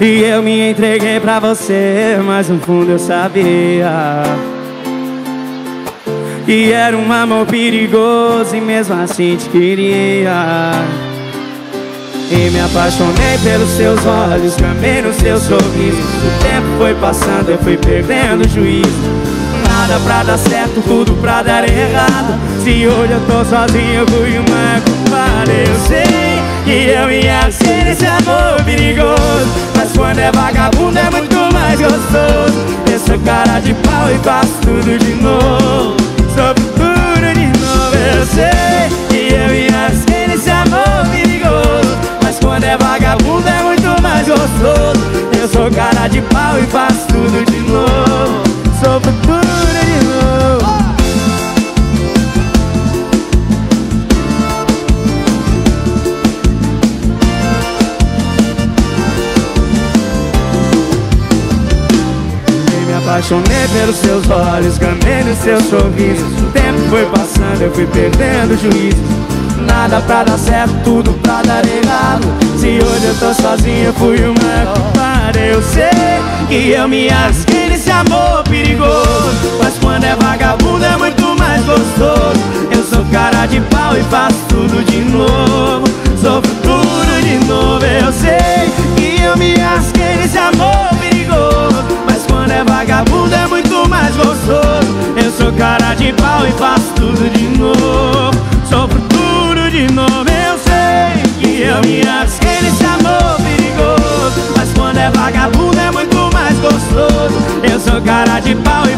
E eu me entreguei pra você, mas no fundo eu sabia. Que era um amor perigoso e mesmo assim te queria. E me apaixonei pelos seus olhos, amei no seu sorriso. O tempo foi passando, eu fui perdendo o juízo. Nada pra dar certo, tudo pra dar errado. Se hoje eu tô sozinho, eu fui uma culpada. Eu sei que eu me arrisquei nesse amor perigoso quando é vagabundo é muito mais gostoso. Eu sou cara de pau e faço tudo de novo. Sou tudo de novo, eu sei que eu me arrisquei nesse amor perigoso Mas quando é vagabundo é muito mais gostoso. Eu sou cara de pau e faço tudo de novo. Sou apaixonei pelos seus olhos, gamei no seu sorriso O tempo foi passando, eu fui perdendo o juízo. Nada pra dar certo, tudo pra dar errado. Se hoje eu tô sozinho, fui uma culpada Eu sei que eu me arrisquei nesse amor perigoso. Mas quando é vagabundo é muito mais gostoso. Eu sou cara de pau e faço tudo de novo Vagabundo é muito mais gostoso. Eu sou cara de pau e faço tudo de novo. Sofro tudo de novo, eu sei que eu me arrisquei nesse amor perigoso. Mas quando é vagabundo é muito mais gostoso. Eu sou cara de pau e